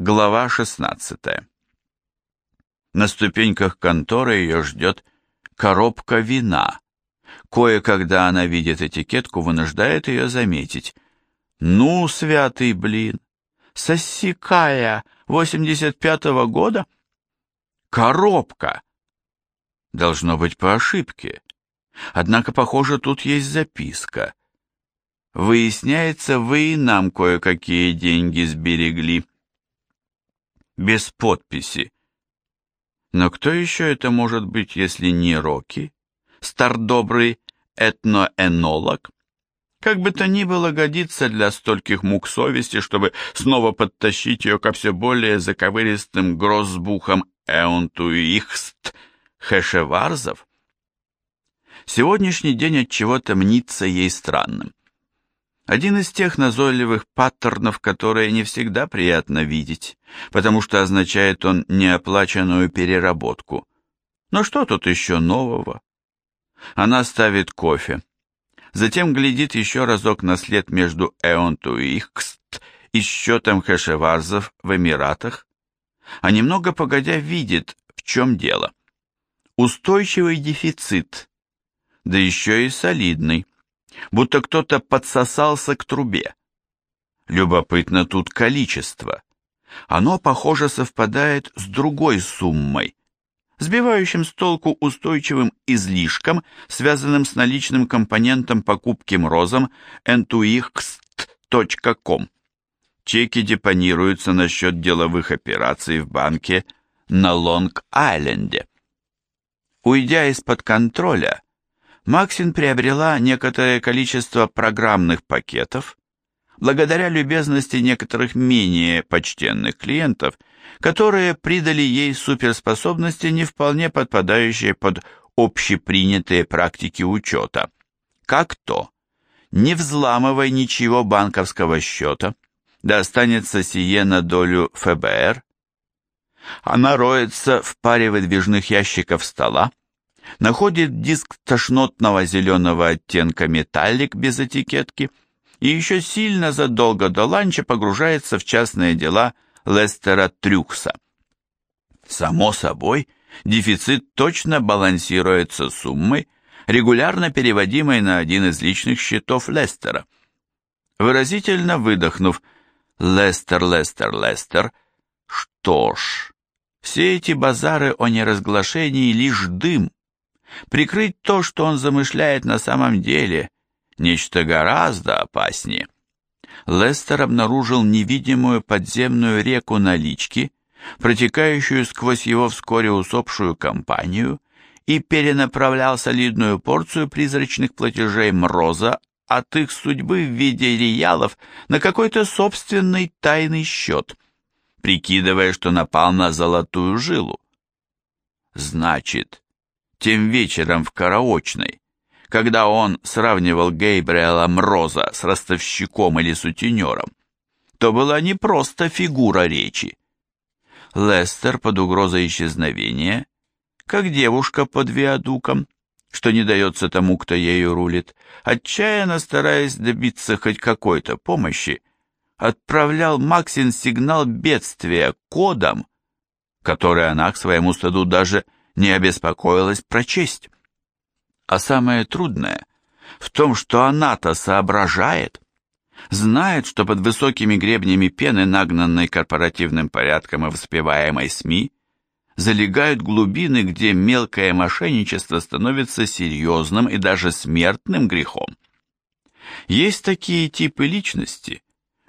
Глава 16. На ступеньках конторы ее ждет коробка вина. Кое-когда она видит этикетку, вынуждает ее заметить. «Ну, святый блин! Сосекая 85-го года?» «Коробка!» Должно быть по ошибке. Однако, похоже, тут есть записка. Выясняется, вы и нам кое-какие деньги сберегли без подписи. Но кто еще это может быть, если не Рокки, стардобрый этноэнолог? Как бы то ни было, годится для стольких мук совести, чтобы снова подтащить ее ко все более заковыристым грозбухам эунтуихст хэшеварзов. Сегодняшний день от чего-то мнится ей странным. Один из тех назойливых паттернов, которые не всегда приятно видеть, потому что означает он неоплаченную переработку. Но что тут еще нового? Она ставит кофе, затем глядит еще разок на след между Эонту и Ихкст и счетом хэшеварзов в Эмиратах, а немного погодя видит, в чем дело. Устойчивый дефицит, да еще и солидный будто кто-то подсосался к трубе. Любопытно тут количество. Оно, похоже, совпадает с другой суммой, сбивающим с толку устойчивым излишком, связанным с наличным компонентом покупки мрозом entuixt.com. Чеки депонируются на счет деловых операций в банке на Лонг-Айленде. Уйдя из-под контроля, Максин приобрела некоторое количество программных пакетов, благодаря любезности некоторых менее почтенных клиентов, которые придали ей суперспособности, не вполне подпадающие под общепринятые практики учета. Как то, не взламывай ничего банковского счета, да останется сие на долю ФБР. Она роется в паре выдвижных ящиков стола, находит диск тошнотного зеленого оттенка металлик без этикетки и еще сильно задолго до ланча погружается в частные дела Лестера Трюкса. Само собой, дефицит точно балансируется суммой, регулярно переводимой на один из личных счетов Лестера. Выразительно выдохнув «Лестер, Лестер, Лестер», что ж, все эти базары о неразглашении лишь дым, Прикрыть то, что он замышляет на самом деле, нечто гораздо опаснее. Лестер обнаружил невидимую подземную реку налички, протекающую сквозь его вскоре усопшую компанию, и перенаправлял солидную порцию призрачных платежей Мроза от их судьбы в виде реялов на какой-то собственный тайный счет, прикидывая, что напал на золотую жилу. Значит, тем вечером в караочной, когда он сравнивал Гейбриэла Мроза с ростовщиком или сутенером, то была не просто фигура речи. Лестер под угрозой исчезновения, как девушка под виадуком, что не дается тому, кто ею рулит, отчаянно стараясь добиться хоть какой-то помощи, отправлял Максин сигнал бедствия кодом, который она к своему стыду даже не обеспокоилась прочесть. А самое трудное в том, что она-то соображает, знает, что под высокими гребнями пены, нагнанной корпоративным порядком и воспеваемой СМИ, залегают глубины, где мелкое мошенничество становится серьезным и даже смертным грехом. Есть такие типы личности,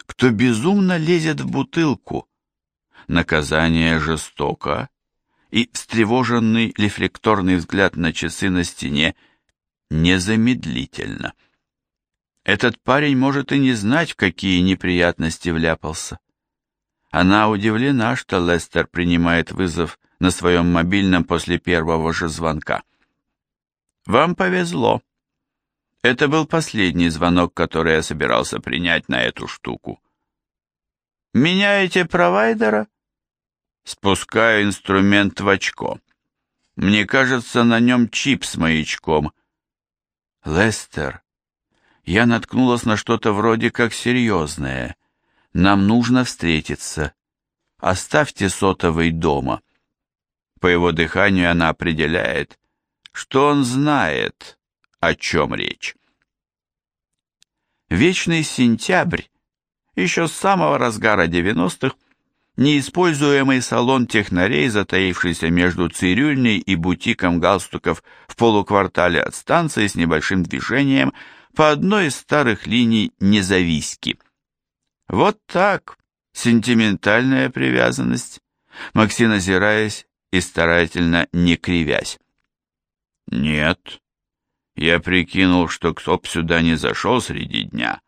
кто безумно лезет в бутылку. Наказание жестоко и встревоженный рефлекторный взгляд на часы на стене незамедлительно. Этот парень может и не знать, в какие неприятности вляпался. Она удивлена, что Лестер принимает вызов на своем мобильном после первого же звонка. «Вам повезло. Это был последний звонок, который я собирался принять на эту штуку». «Меняете провайдера?» Спускаю инструмент в очко. Мне кажется, на нем чип с маячком. Лестер, я наткнулась на что-то вроде как серьезное. Нам нужно встретиться. оставьте сотовый дома. По его дыханию она определяет, что он знает, о чем речь. Вечный сентябрь, еще с самого разгара 90-х, неиспользуемый салон технарей, затаившийся между цирюльней и бутиком галстуков в полуквартале от станции с небольшим движением по одной из старых линий независки. Вот так, сентиментальная привязанность. Максим, озираясь и старательно не кривясь. Нет, я прикинул, что кто б сюда не зашел среди дня,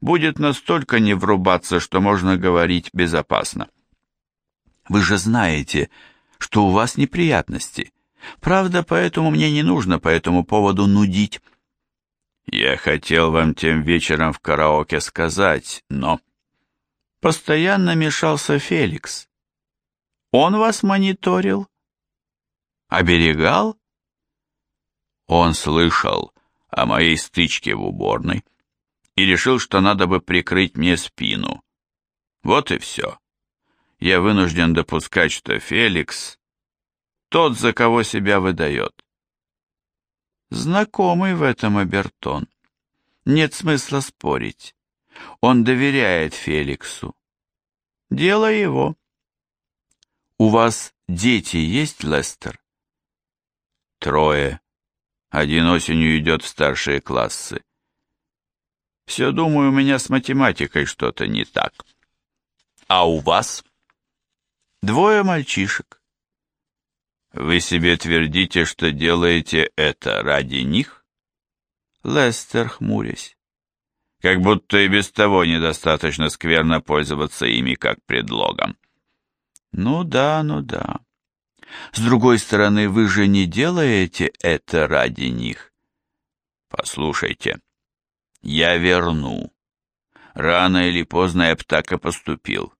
будет настолько не врубаться, что можно говорить безопасно. Вы же знаете, что у вас неприятности. Правда, поэтому мне не нужно по этому поводу нудить. Я хотел вам тем вечером в караоке сказать, но... Постоянно мешался Феликс. Он вас мониторил? Оберегал? Он слышал о моей стычке в уборной и решил, что надо бы прикрыть мне спину. Вот и все. Я вынужден допускать, что Феликс тот, за кого себя выдает. Знакомый в этом Абертон. Нет смысла спорить. Он доверяет Феликсу. Дело его. У вас дети есть, Лестер? Трое. Один осенью идет в старшие классы. Все думаю, у меня с математикой что-то не так. А у вас? Двое мальчишек. Вы себе твердите, что делаете это ради них? Лестер, хмурясь. Как будто и без того недостаточно скверно пользоваться ими как предлогом. Ну да, ну да. С другой стороны, вы же не делаете это ради них. Послушайте, я верну. Рано или поздно я б так и поступил.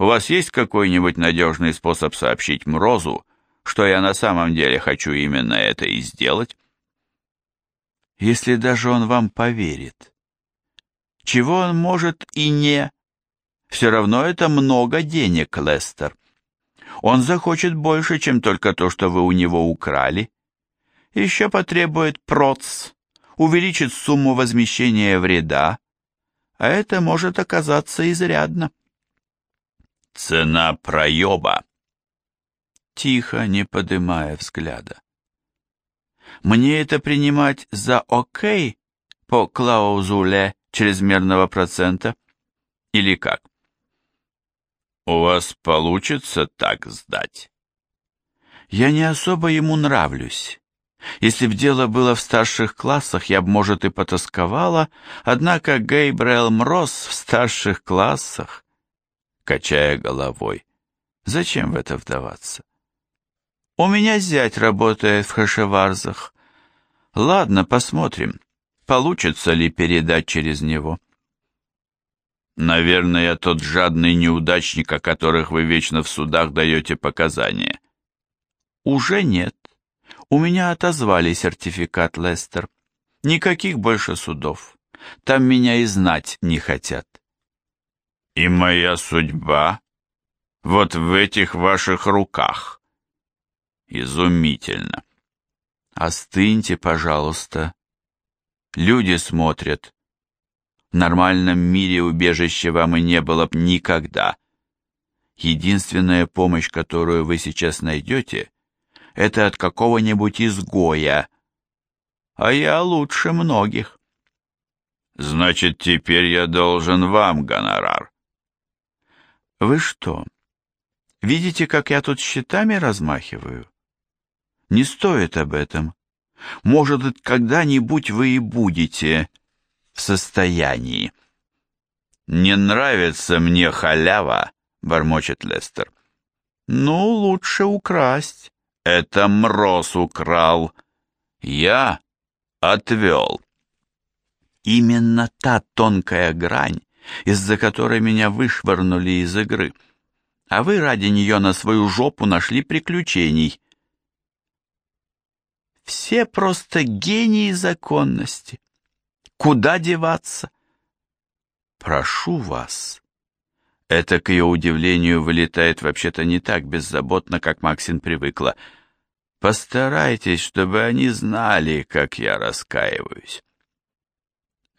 У вас есть какой-нибудь надежный способ сообщить Мрозу, что я на самом деле хочу именно это и сделать? Если даже он вам поверит. Чего он может и не... Все равно это много денег, Лестер. Он захочет больше, чем только то, что вы у него украли. Еще потребует проц, увеличит сумму возмещения вреда, а это может оказаться изрядно. Цена проеба. Тихо, не подымая взгляда. Мне это принимать за окей по клаузуле чрезмерного процента? Или как? У вас получится так сдать? Я не особо ему нравлюсь. Если б дело было в старших классах, я б, может, и потасковала, однако Гейбрел Мрос в старших классах, качая головой. Зачем в это вдаваться? У меня зять работает в Хашеварзах. Ладно, посмотрим, получится ли передать через него. Наверное, тот жадный неудачник, о которых вы вечно в судах даете показания. Уже нет. У меня отозвали сертификат, Лестер. Никаких больше судов. Там меня и знать не хотят. И моя судьба вот в этих ваших руках. Изумительно. Остыньте, пожалуйста. Люди смотрят. В нормальном мире убежища вам и не было б никогда. Единственная помощь, которую вы сейчас найдете, это от какого-нибудь изгоя, а я лучше многих. Значит, теперь я должен вам гонорар. Вы что, видите, как я тут счетами размахиваю? Не стоит об этом. Может, когда-нибудь вы и будете в состоянии. «Не нравится мне халява», — бормочет Лестер. «Ну, лучше украсть». «Это Мроз украл. Я отвел». Именно та тонкая грань, из-за которой меня вышвырнули из игры. А вы ради нее на свою жопу нашли приключений. Все просто гении законности. Куда деваться? Прошу вас, Это, к ее удивлению, вылетает вообще-то не так беззаботно, как Максин привыкла. Постарайтесь, чтобы они знали, как я раскаиваюсь.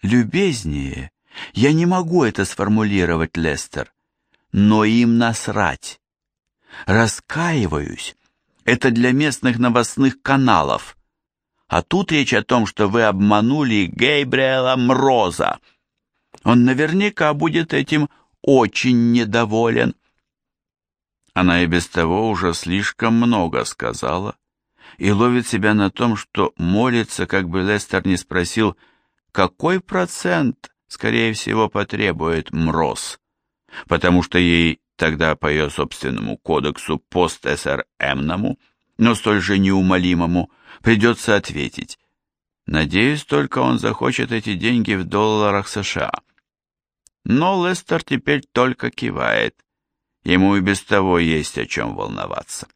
Любезнее, я не могу это сформулировать, Лестер, но им насрать. Раскаиваюсь. Это для местных новостных каналов. А тут речь о том, что вы обманули Гейбриэла Мроза. Он наверняка будет этим очень недоволен. Она и без того уже слишком много сказала и ловит себя на том, что молится, как бы Лестер не спросил, какой процент, скорее всего, потребует Мроз, потому что ей тогда по ее собственному кодексу пост-СРМному, но столь же неумолимому, придется ответить. Надеюсь, только он захочет эти деньги в долларах США. Но Лестер теперь только кивает. Ему и без того есть о чем волноваться.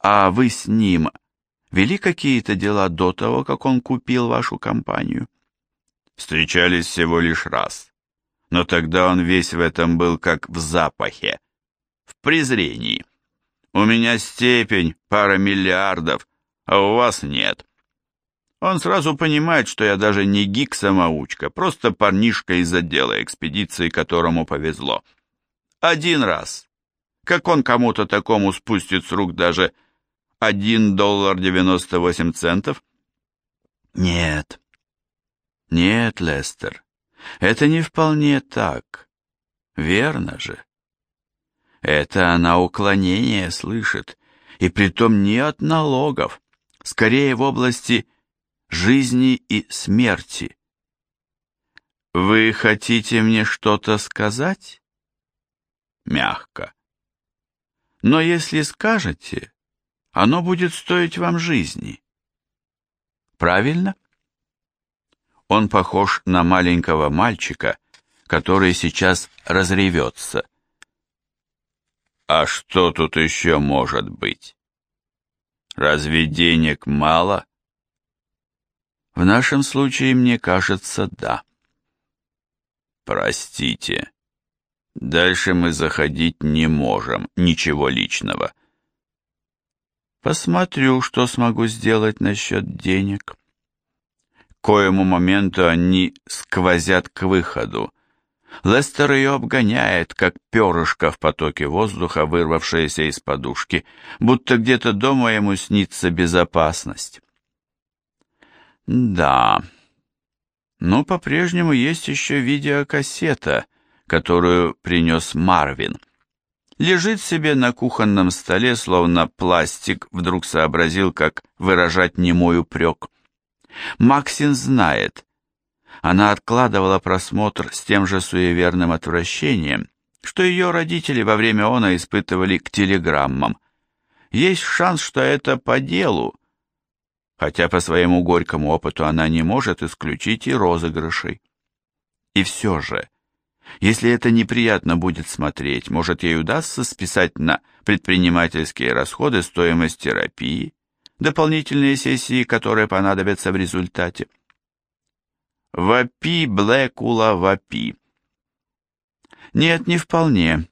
А вы с ним вели какие-то дела до того, как он купил вашу компанию? Встречались всего лишь раз. Но тогда он весь в этом был как в запахе, в презрении. У меня степень, пара миллиардов, а у вас нет. Он сразу понимает, что я даже не гик-самоучка, просто парнишка из отдела экспедиции, которому повезло. Один раз. Как он кому-то такому спустит с рук даже 1 доллар 98 центов? Нет. Нет, Лестер, это не вполне так. Верно же. Это она уклонение слышит, и притом не от налогов, скорее в области жизни и смерти. Вы хотите мне что-то сказать? Мягко. Но если скажете, оно будет стоить вам жизни. Правильно? Он похож на маленького мальчика, который сейчас разревется. А что тут еще может быть? Разве денег мало? В нашем случае, мне кажется, да. Простите. Дальше мы заходить не можем, ничего личного. Посмотрю, что смогу сделать насчет денег. Коему моменту они сквозят к выходу. Лестер ее обгоняет, как перышко в потоке воздуха, вырвавшееся из подушки, будто где-то дома ему снится безопасность. Да. Но по-прежнему есть еще видеокассета, которую принес Марвин. Лежит себе на кухонном столе, словно пластик, вдруг сообразил, как выражать немой упрек. Максин знает. Она откладывала просмотр с тем же суеверным отвращением, что ее родители во время она испытывали к телеграммам. Есть шанс, что это по делу, хотя по своему горькому опыту она не может исключить и розыгрышей. И все же, если это неприятно будет смотреть, может ей удастся списать на предпринимательские расходы стоимость терапии, дополнительные сессии, которые понадобятся в результате. Вапи, Блэкула, вапи. Нет, не вполне.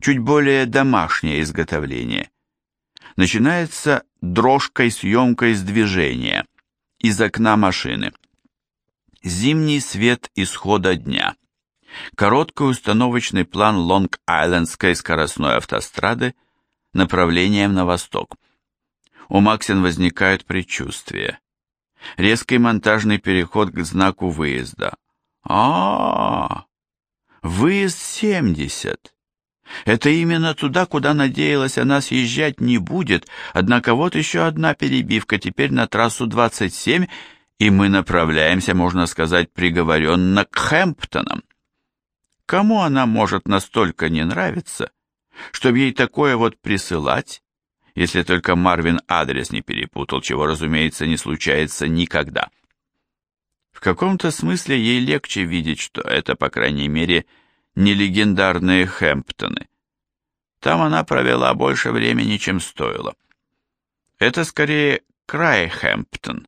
Чуть более домашнее изготовление начинается дрожкой съемкой с движения из окна машины. Зимний свет исхода дня. Короткий установочный план Лонг-Айлендской скоростной автострады направлением на восток. У Максин возникают предчувствия. Резкий монтажный переход к знаку выезда. А, -а, -а выезд 70. Это именно туда, куда надеялась она съезжать не будет, однако вот еще одна перебивка, теперь на трассу 27, и мы направляемся, можно сказать, приговоренно к Хэмптонам. Кому она может настолько не нравиться, чтобы ей такое вот присылать, если только Марвин адрес не перепутал, чего, разумеется, не случается никогда. В каком-то смысле ей легче видеть, что это, по крайней мере, не легендарные Хэмптоны. Там она провела больше времени, чем стоило. Это скорее край Хэмптон,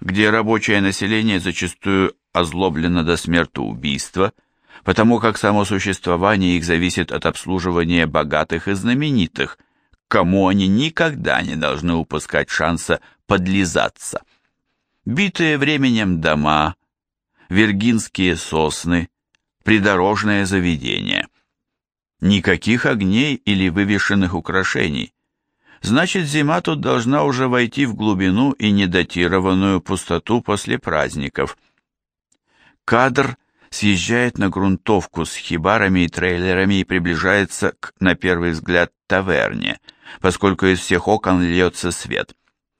где рабочее население зачастую озлоблено до смертоубийства, потому как само существование их зависит от обслуживания богатых и знаменитых, кому они никогда не должны упускать шанса подлизаться. Битые временем дома, виргинские сосны, придорожное заведение. Никаких огней или вывешенных украшений. Значит, зима тут должна уже войти в глубину и недатированную пустоту после праздников. Кадр съезжает на грунтовку с хибарами и трейлерами и приближается к, на первый взгляд, таверне, поскольку из всех окон льется свет.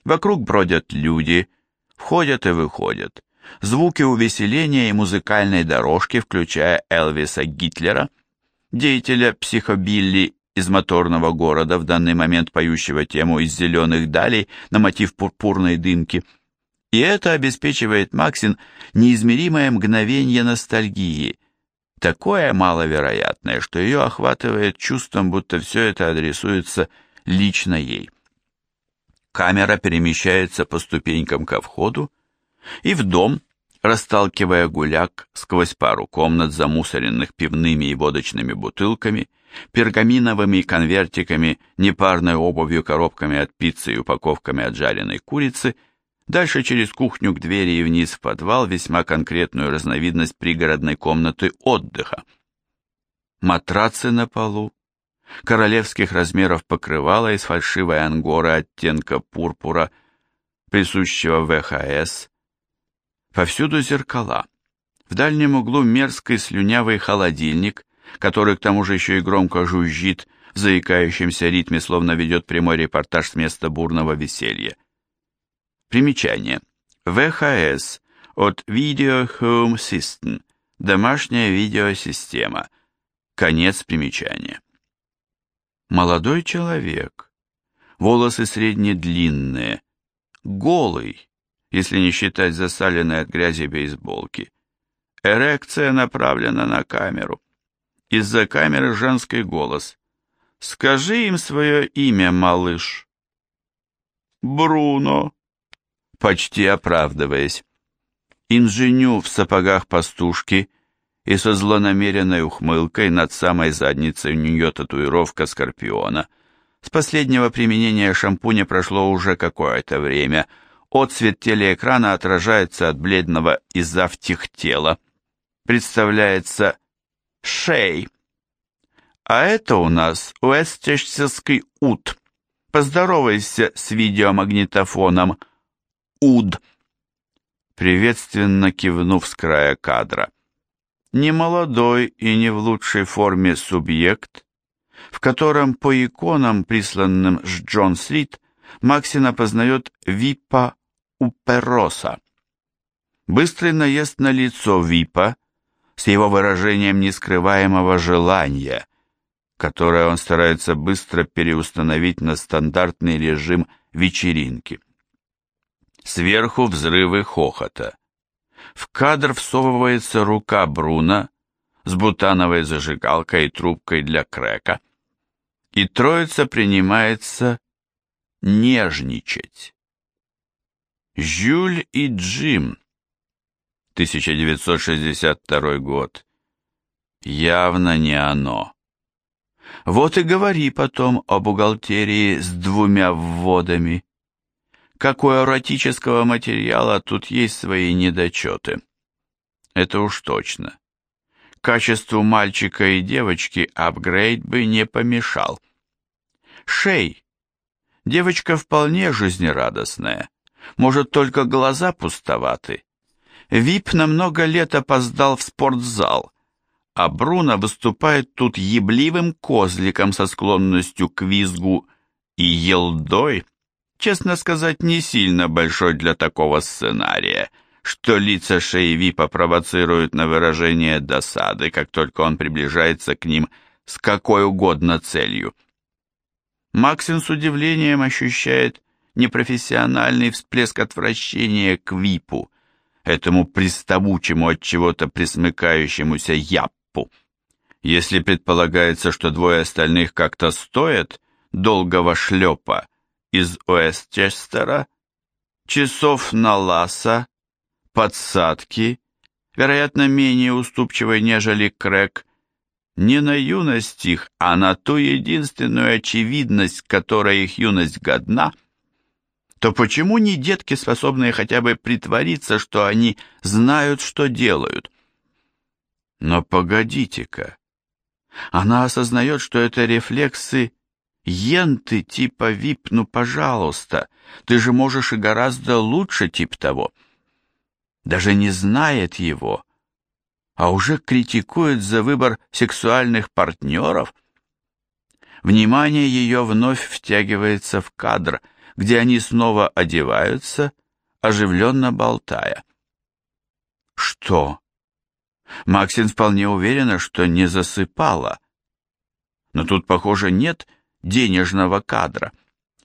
Вокруг бродят люди, входят и выходят. Звуки увеселения и музыкальной дорожки, включая Элвиса Гитлера, деятеля психобилли из моторного города, в данный момент поющего тему из зеленых далей на мотив пурпурной дымки. И это обеспечивает Максин неизмеримое мгновение ностальгии, такое маловероятное, что ее охватывает чувством, будто все это адресуется лично ей. Камера перемещается по ступенькам ко входу, и в дом, расталкивая гуляк сквозь пару комнат, замусоренных пивными и водочными бутылками, пергаминовыми конвертиками, непарной обувью, коробками от пиццы и упаковками от жареной курицы, дальше через кухню к двери и вниз в подвал весьма конкретную разновидность пригородной комнаты отдыха. Матрацы на полу, королевских размеров покрывала из фальшивой ангоры оттенка пурпура, присущего ВХС, Повсюду зеркала. В дальнем углу мерзкий слюнявый холодильник, который к тому же еще и громко жужжит в заикающемся ритме, словно ведет прямой репортаж с места бурного веселья. Примечание. ВХС от Video Home System. Домашняя видеосистема. Конец примечания. Молодой человек. Волосы среднедлинные. Голый если не считать засаленной от грязи бейсболки. Эрекция направлена на камеру. Из-за камеры женский голос. «Скажи им свое имя, малыш». «Бруно», почти оправдываясь. Инженю в сапогах пастушки и со злонамеренной ухмылкой над самой задницей у нее татуировка скорпиона. С последнего применения шампуня прошло уже какое-то время – Отцвет телеэкрана отражается от бледного из-за тела. Представляется шей. А это у нас уэстчестерский ут. Поздоровайся с видеомагнитофоном. Уд. Приветственно кивнув с края кадра. Не молодой и не в лучшей форме субъект, в котором по иконам, присланным с Джон Стрит, Максина познает Випа у Перроса. Быстрый наезд на лицо Випа с его выражением нескрываемого желания, которое он старается быстро переустановить на стандартный режим вечеринки. Сверху взрывы хохота. В кадр всовывается рука Бруна с бутановой зажигалкой и трубкой для крека, и троица принимается нежничать. Жюль и Джим. 1962 год. Явно не оно. Вот и говори потом о бухгалтерии с двумя вводами. Как у эротического материала тут есть свои недочеты. Это уж точно. Качеству мальчика и девочки апгрейд бы не помешал. Шей. Девочка вполне жизнерадостная может, только глаза пустоваты. Вип на много лет опоздал в спортзал, а Бруно выступает тут ебливым козликом со склонностью к визгу и елдой, честно сказать, не сильно большой для такого сценария, что лица шеи Випа провоцируют на выражение досады, как только он приближается к ним с какой угодно целью. Максин с удивлением ощущает, непрофессиональный всплеск отвращения к Випу, этому приставучему от чего-то присмыкающемуся Яппу. Если предполагается, что двое остальных как-то стоят долгого шлепа из Уэстчестера, часов на ласа, подсадки, вероятно, менее уступчивой, нежели Крэг, не на юность их, а на ту единственную очевидность, которой их юность годна, то почему не детки, способные хотя бы притвориться, что они знают, что делают? Но погодите-ка, она осознает, что это рефлексы енты типа вип, ну пожалуйста, ты же можешь и гораздо лучше тип того. Даже не знает его, а уже критикует за выбор сексуальных партнеров. Внимание ее вновь втягивается в кадр, где они снова одеваются, оживленно болтая. Что? Максин вполне уверена, что не засыпала. Но тут, похоже, нет денежного кадра.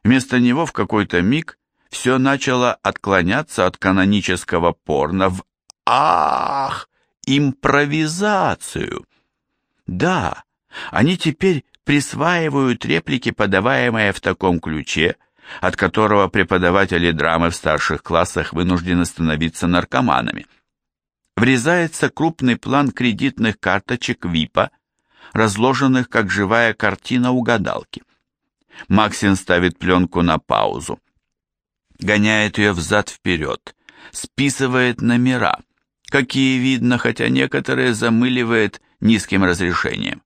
Вместо него в какой-то миг все начало отклоняться от канонического порно в «Ах!» импровизацию. Да, они теперь присваивают реплики, подаваемые в таком ключе, от которого преподаватели драмы в старших классах вынуждены становиться наркоманами. Врезается крупный план кредитных карточек ВИПа, разложенных как живая картина у гадалки. Максин ставит пленку на паузу, гоняет ее взад-вперед, списывает номера, какие видно, хотя некоторые замыливает низким разрешением.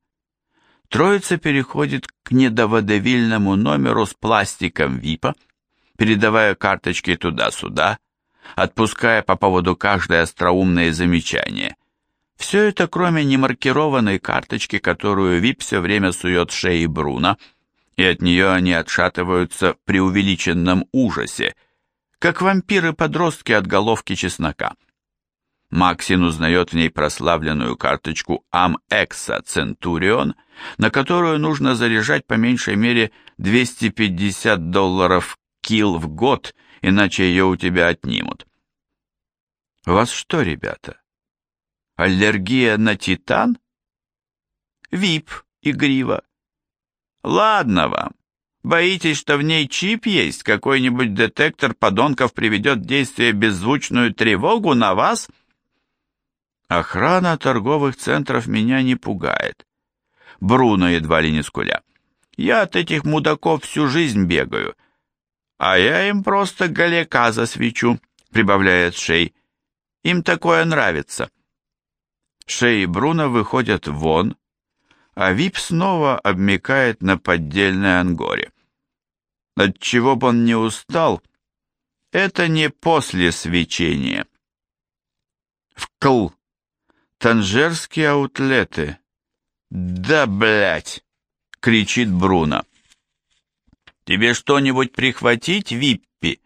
Троица переходит к недоводовильному номеру с пластиком ВИПа, передавая карточки туда-сюда, отпуская по поводу каждой остроумное замечание. Все это кроме немаркированной карточки, которую ВИП все время сует шеи Бруно, и от нее они отшатываются при увеличенном ужасе, как вампиры-подростки от головки чеснока. Максин узнает в ней прославленную карточку Am-Exa Centurion, на которую нужно заряжать по меньшей мере 250 долларов килл в год, иначе ее у тебя отнимут. Вас что, ребята? Аллергия на титан? ВИП, игриво. Ладно вам. Боитесь, что в ней чип есть? Какой-нибудь детектор подонков приведет в действие беззвучную тревогу на вас – Охрана торговых центров меня не пугает. Бруно едва ли не скуля. Я от этих мудаков всю жизнь бегаю. А я им просто галяка засвечу, прибавляет Шей. Им такое нравится. Шей и Бруно выходят вон, а Вип снова обмекает на поддельной ангоре. Отчего бы он не устал, это не после свечения. Вкл Танжерские аутлеты. Да, блять, кричит Бруно. Тебе что-нибудь прихватить, Виппи?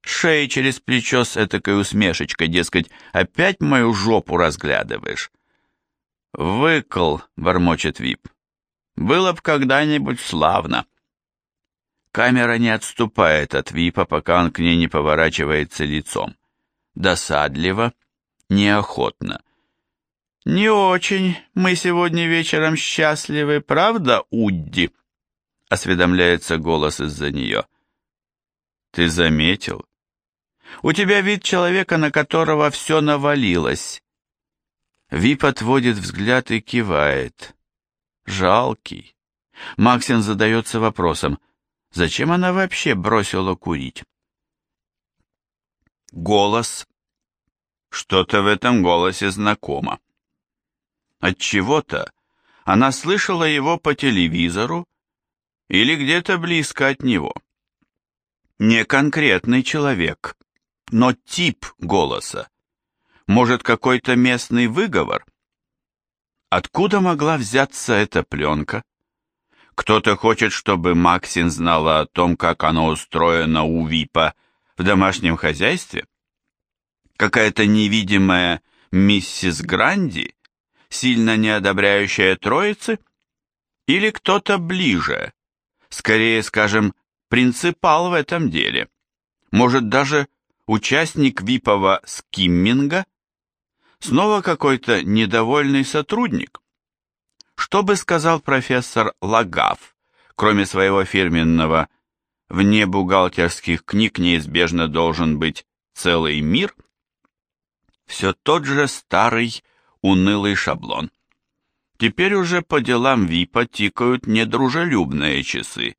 Шея через плечо с этакой усмешечкой, дескать, опять мою жопу разглядываешь. Выкл, бормочет Вип. Было б когда-нибудь славно. Камера не отступает от Випа, пока он к ней не поворачивается лицом. Досадливо, неохотно. «Не очень мы сегодня вечером счастливы, правда, Удди?» — осведомляется голос из-за нее. «Ты заметил? У тебя вид человека, на которого все навалилось». Вип отводит взгляд и кивает. «Жалкий». Максин задается вопросом, зачем она вообще бросила курить? Голос. Что-то в этом голосе знакомо. От чего-то она слышала его по телевизору или где-то близко от него. Не конкретный человек, но тип голоса. Может, какой-то местный выговор? Откуда могла взяться эта пленка? Кто-то хочет, чтобы Максин знала о том, как оно устроено у ВИПа в домашнем хозяйстве? Какая-то невидимая миссис Гранди сильно не одобряющая троицы? Или кто-то ближе, скорее, скажем, принципал в этом деле? Может, даже участник випового скимминга? Снова какой-то недовольный сотрудник? Что бы сказал профессор Лагав, кроме своего фирменного «вне бухгалтерских книг неизбежно должен быть целый мир»? Все тот же старый, унылый шаблон. Теперь уже по делам ВИПа тикают недружелюбные часы.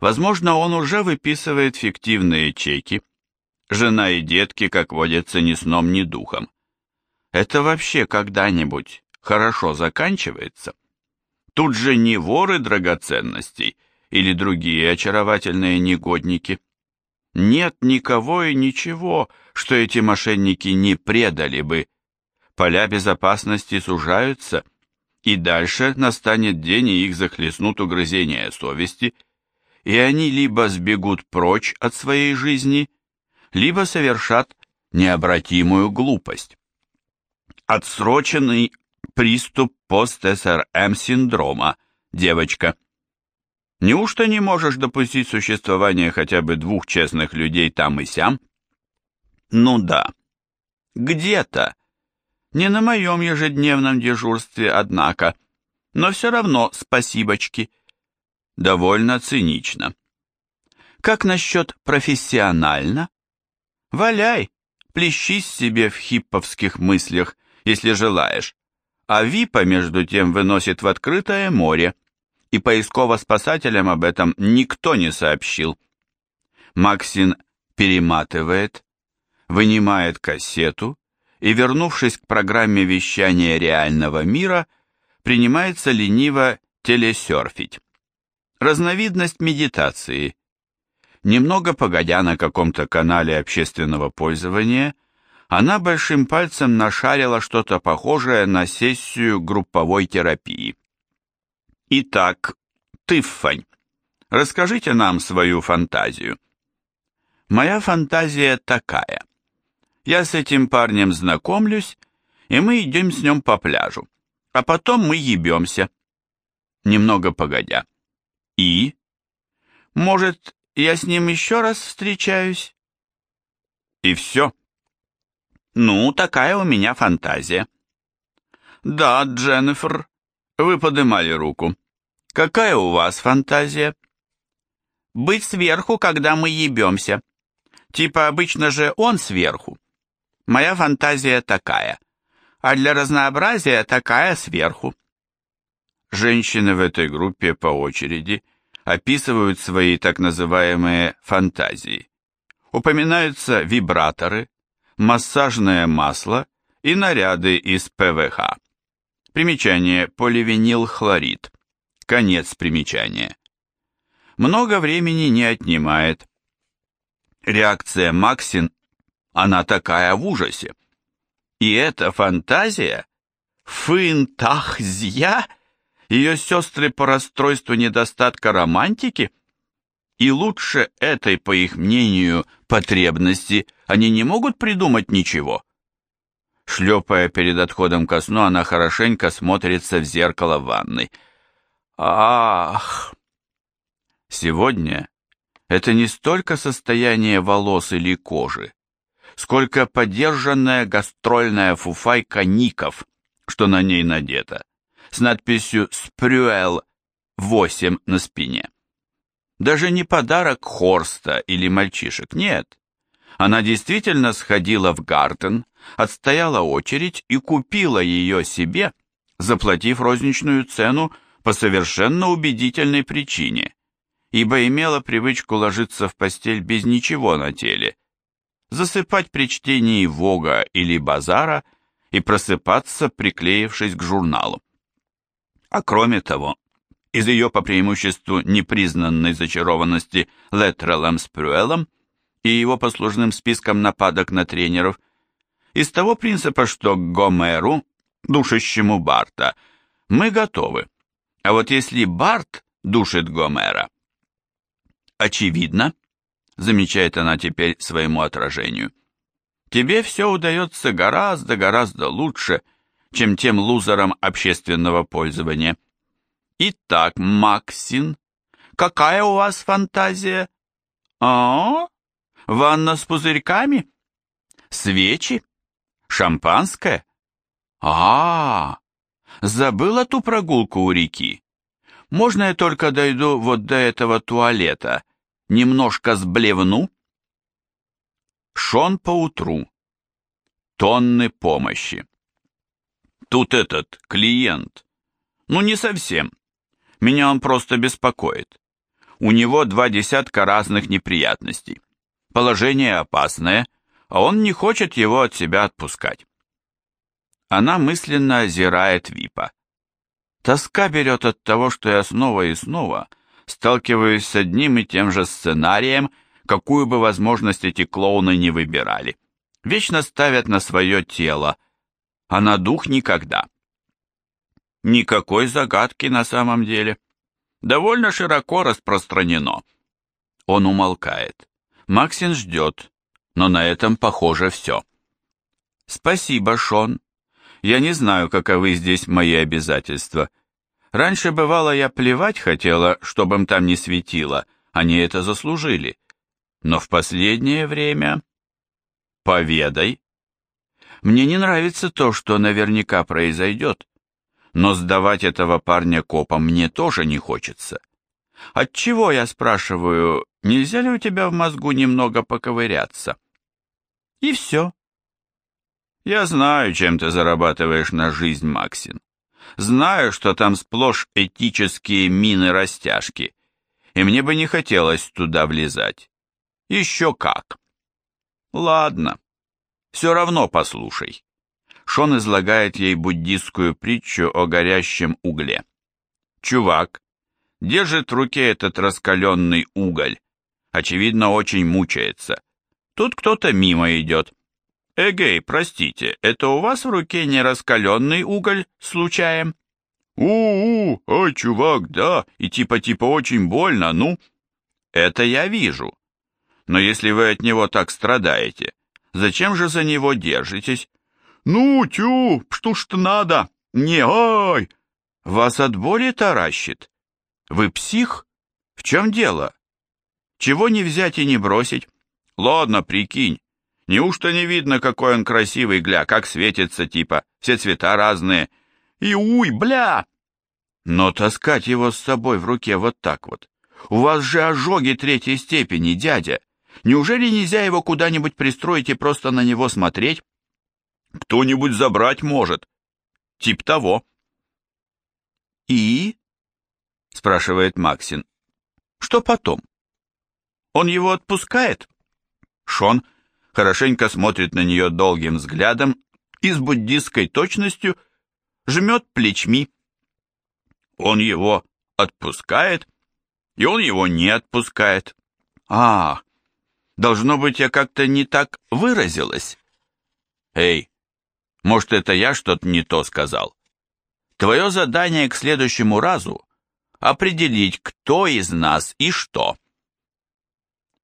Возможно, он уже выписывает фиктивные чеки. Жена и детки, как водится, ни сном, ни духом. Это вообще когда-нибудь хорошо заканчивается? Тут же не воры драгоценностей или другие очаровательные негодники. Нет никого и ничего, что эти мошенники не предали бы. Поля безопасности сужаются, и дальше настанет день, и их захлестнут угрызения совести, и они либо сбегут прочь от своей жизни, либо совершат необратимую глупость. Отсроченный приступ пост-СРМ-синдрома, девочка. Неужто не можешь допустить существование хотя бы двух честных людей там и сям? Ну да, где-то не на моем ежедневном дежурстве, однако, но все равно спасибочки. Довольно цинично. Как насчет профессионально? Валяй, плещись себе в хипповских мыслях, если желаешь. А ВИПа, между тем, выносит в открытое море, и поисково-спасателям об этом никто не сообщил. Максин перематывает, вынимает кассету и, вернувшись к программе вещания реального мира, принимается лениво телесерфить. Разновидность медитации. Немного погодя на каком-то канале общественного пользования, она большим пальцем нашарила что-то похожее на сессию групповой терапии. Итак, Тыффань, расскажите нам свою фантазию. Моя фантазия такая. Я с этим парнем знакомлюсь, и мы идем с ним по пляжу. А потом мы ебемся. Немного погодя. И? Может, я с ним еще раз встречаюсь? И все. Ну, такая у меня фантазия. Да, Дженнифер, вы подымали руку. Какая у вас фантазия? Быть сверху, когда мы ебемся. Типа обычно же он сверху. Моя фантазия такая, а для разнообразия такая сверху. Женщины в этой группе по очереди описывают свои так называемые фантазии. Упоминаются вибраторы, массажное масло и наряды из ПВХ. Примечание поливинилхлорид. Конец примечания. Много времени не отнимает. Реакция Максин она такая в ужасе. И эта фантазия? Фынтахзья? Ее сестры по расстройству недостатка романтики? И лучше этой, по их мнению, потребности они не могут придумать ничего. Шлепая перед отходом ко сну, она хорошенько смотрится в зеркало ванной. Ах! Сегодня это не столько состояние волос или кожи, сколько подержанная гастрольная фуфайка Ников, что на ней надета, с надписью «Спрюэл 8» на спине. Даже не подарок Хорста или мальчишек, нет. Она действительно сходила в Гартен, отстояла очередь и купила ее себе, заплатив розничную цену по совершенно убедительной причине, ибо имела привычку ложиться в постель без ничего на теле, засыпать при чтении Вога или Базара и просыпаться, приклеившись к журналу. А кроме того, из ее по преимуществу непризнанной зачарованности Летрелом Спрюэлом и его послужным списком нападок на тренеров, из того принципа, что к Гомеру, душащему Барта, мы готовы. А вот если Барт душит Гомера, очевидно, замечает она теперь своему отражению. Тебе все удается гораздо-гораздо лучше, чем тем лузерам общественного пользования. Итак, Максин, какая у вас фантазия? А? Ванна с пузырьками? Свечи? Шампанское? А, -а, а, забыла ту прогулку у реки. Можно я только дойду вот до этого туалета немножко сблевну. Шон поутру. тонны помощи. Тут этот клиент. Ну, не совсем. Меня он просто беспокоит. У него два десятка разных неприятностей. Положение опасное, а он не хочет его от себя отпускать. Она мысленно озирает Випа. Тоска берет от того, что я снова и снова сталкиваюсь с одним и тем же сценарием, какую бы возможность эти клоуны не выбирали. Вечно ставят на свое тело, а на дух никогда. Никакой загадки на самом деле. Довольно широко распространено. Он умолкает. Максин ждет, но на этом, похоже, все. Спасибо, Шон. Я не знаю, каковы здесь мои обязательства. Раньше, бывало, я плевать хотела, чтобы им там не светило, они это заслужили. Но в последнее время... Поведай. Мне не нравится то, что наверняка произойдет, но сдавать этого парня копам мне тоже не хочется. Отчего, я спрашиваю, нельзя ли у тебя в мозгу немного поковыряться? И все. Я знаю, чем ты зарабатываешь на жизнь, Максин. Знаю, что там сплошь этические мины-растяжки, и мне бы не хотелось туда влезать. Еще как. Ладно, все равно послушай. Шон излагает ей буддистскую притчу о горящем угле. Чувак держит в руке этот раскаленный уголь. Очевидно, очень мучается. Тут кто-то мимо идет. «Эгей, простите, это у вас в руке не раскаленный уголь, случаем?» «У-у, ой, чувак, да, и типа-типа очень больно, ну?» «Это я вижу. Но если вы от него так страдаете, зачем же за него держитесь?» «Ну, тю, что ж-то надо? Не, ай!» «Вас от боли таращит? Вы псих? В чем дело? Чего не взять и не бросить? Ладно, прикинь, Неужто не видно, какой он красивый, гля, как светится, типа, все цвета разные. И уй, бля! Но таскать его с собой в руке вот так вот. У вас же ожоги третьей степени, дядя. Неужели нельзя его куда-нибудь пристроить и просто на него смотреть? Кто-нибудь забрать может. Тип того. И? Спрашивает Максин. Что потом? Он его отпускает? Шон хорошенько смотрит на нее долгим взглядом и с буддистской точностью жмет плечми. Он его отпускает, и он его не отпускает. А, должно быть, я как-то не так выразилась. Эй, может, это я что-то не то сказал? Твое задание к следующему разу — определить, кто из нас и что.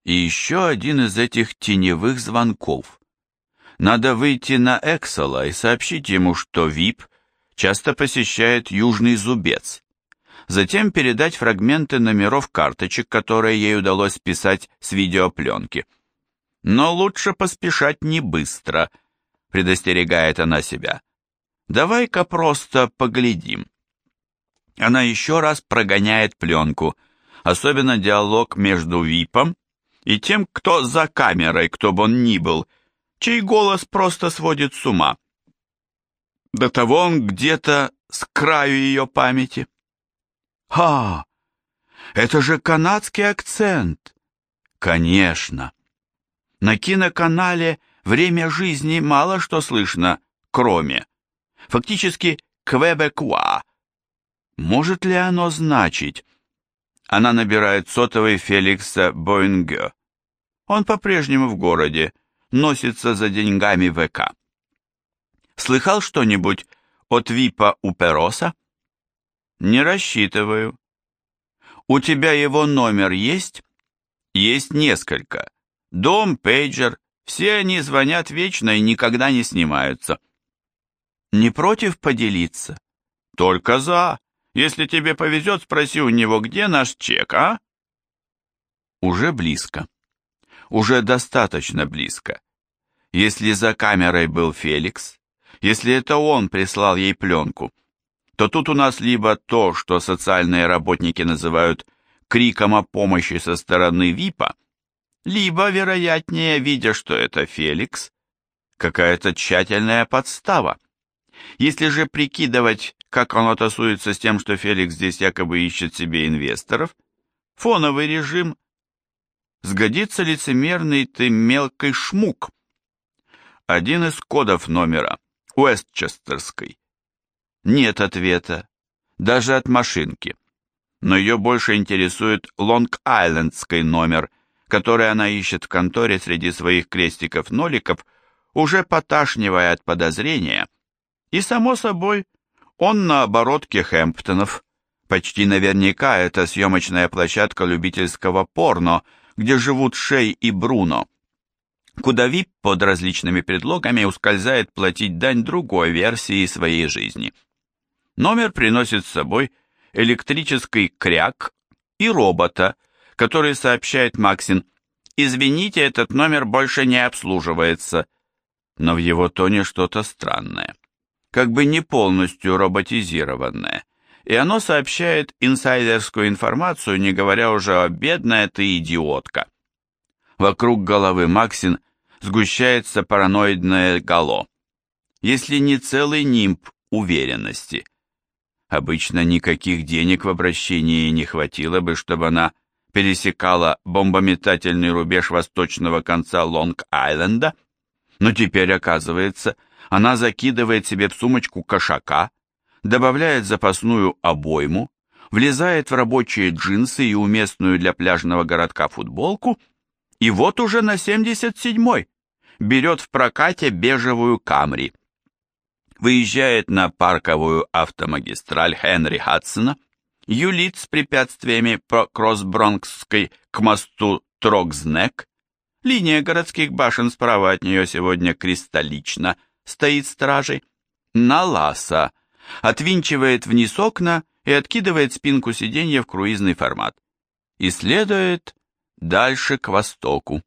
И еще один из этих теневых звонков. Надо выйти на Эксела и сообщить ему, что ВИП часто посещает Южный Зубец. Затем передать фрагменты номеров карточек, которые ей удалось списать с видеопленки. Но лучше поспешать не быстро, предостерегает она себя. Давай-ка просто поглядим. Она еще раз прогоняет пленку, особенно диалог между ВИПом и тем, кто за камерой, кто бы он ни был, чей голос просто сводит с ума. До того он где-то с краю ее памяти. Ха! Это же канадский акцент! Конечно! На киноканале «Время жизни» мало что слышно, кроме. Фактически «Квебекуа». Может ли оно значить? Она набирает сотовый Феликса Боингё. Он по-прежнему в городе, носится за деньгами ВК. Слыхал что-нибудь от Випа Упероса? Не рассчитываю. У тебя его номер есть? Есть несколько. Дом, пейджер, все они звонят вечно и никогда не снимаются. Не против поделиться? Только за. Если тебе повезет, спроси у него, где наш чек, а? Уже близко уже достаточно близко. Если за камерой был Феликс, если это он прислал ей пленку, то тут у нас либо то, что социальные работники называют криком о помощи со стороны ВИПа, либо, вероятнее, видя, что это Феликс, какая-то тщательная подстава. Если же прикидывать, как оно тасуется с тем, что Феликс здесь якобы ищет себе инвесторов, фоновый режим, сгодится лицемерный ты мелкий шмук. Один из кодов номера Уэстчестерской. Нет ответа, даже от машинки. Но ее больше интересует Лонг-Айлендский номер, который она ищет в конторе среди своих крестиков-ноликов, уже поташнивая от подозрения. И, само собой, он на оборотке Хэмптонов. Почти наверняка это съемочная площадка любительского порно, где живут Шей и Бруно. Куда Вип под различными предлогами ускользает платить дань другой версии своей жизни. Номер приносит с собой электрический кряк и робота, который сообщает Максин «Извините, этот номер больше не обслуживается». Но в его тоне что-то странное, как бы не полностью роботизированное, и оно сообщает инсайдерскую информацию, не говоря уже о «бедная ты идиотка». Вокруг головы Максин сгущается параноидное гало, если не целый нимб уверенности. Обычно никаких денег в обращении не хватило бы, чтобы она пересекала бомбометательный рубеж восточного конца Лонг-Айленда, но теперь, оказывается, она закидывает себе в сумочку кошака, добавляет запасную обойму, влезает в рабочие джинсы и уместную для пляжного городка футболку, и вот уже на 77-й берет в прокате бежевую Камри. Выезжает на парковую автомагистраль Хенри Хадсона, юлит с препятствиями по Кроссбронкской к мосту Трокзнек. Линия городских башен справа от нее сегодня кристаллично, стоит стражей. На Ласа отвинчивает вниз окна и откидывает спинку сиденья в круизный формат. И следует дальше к востоку.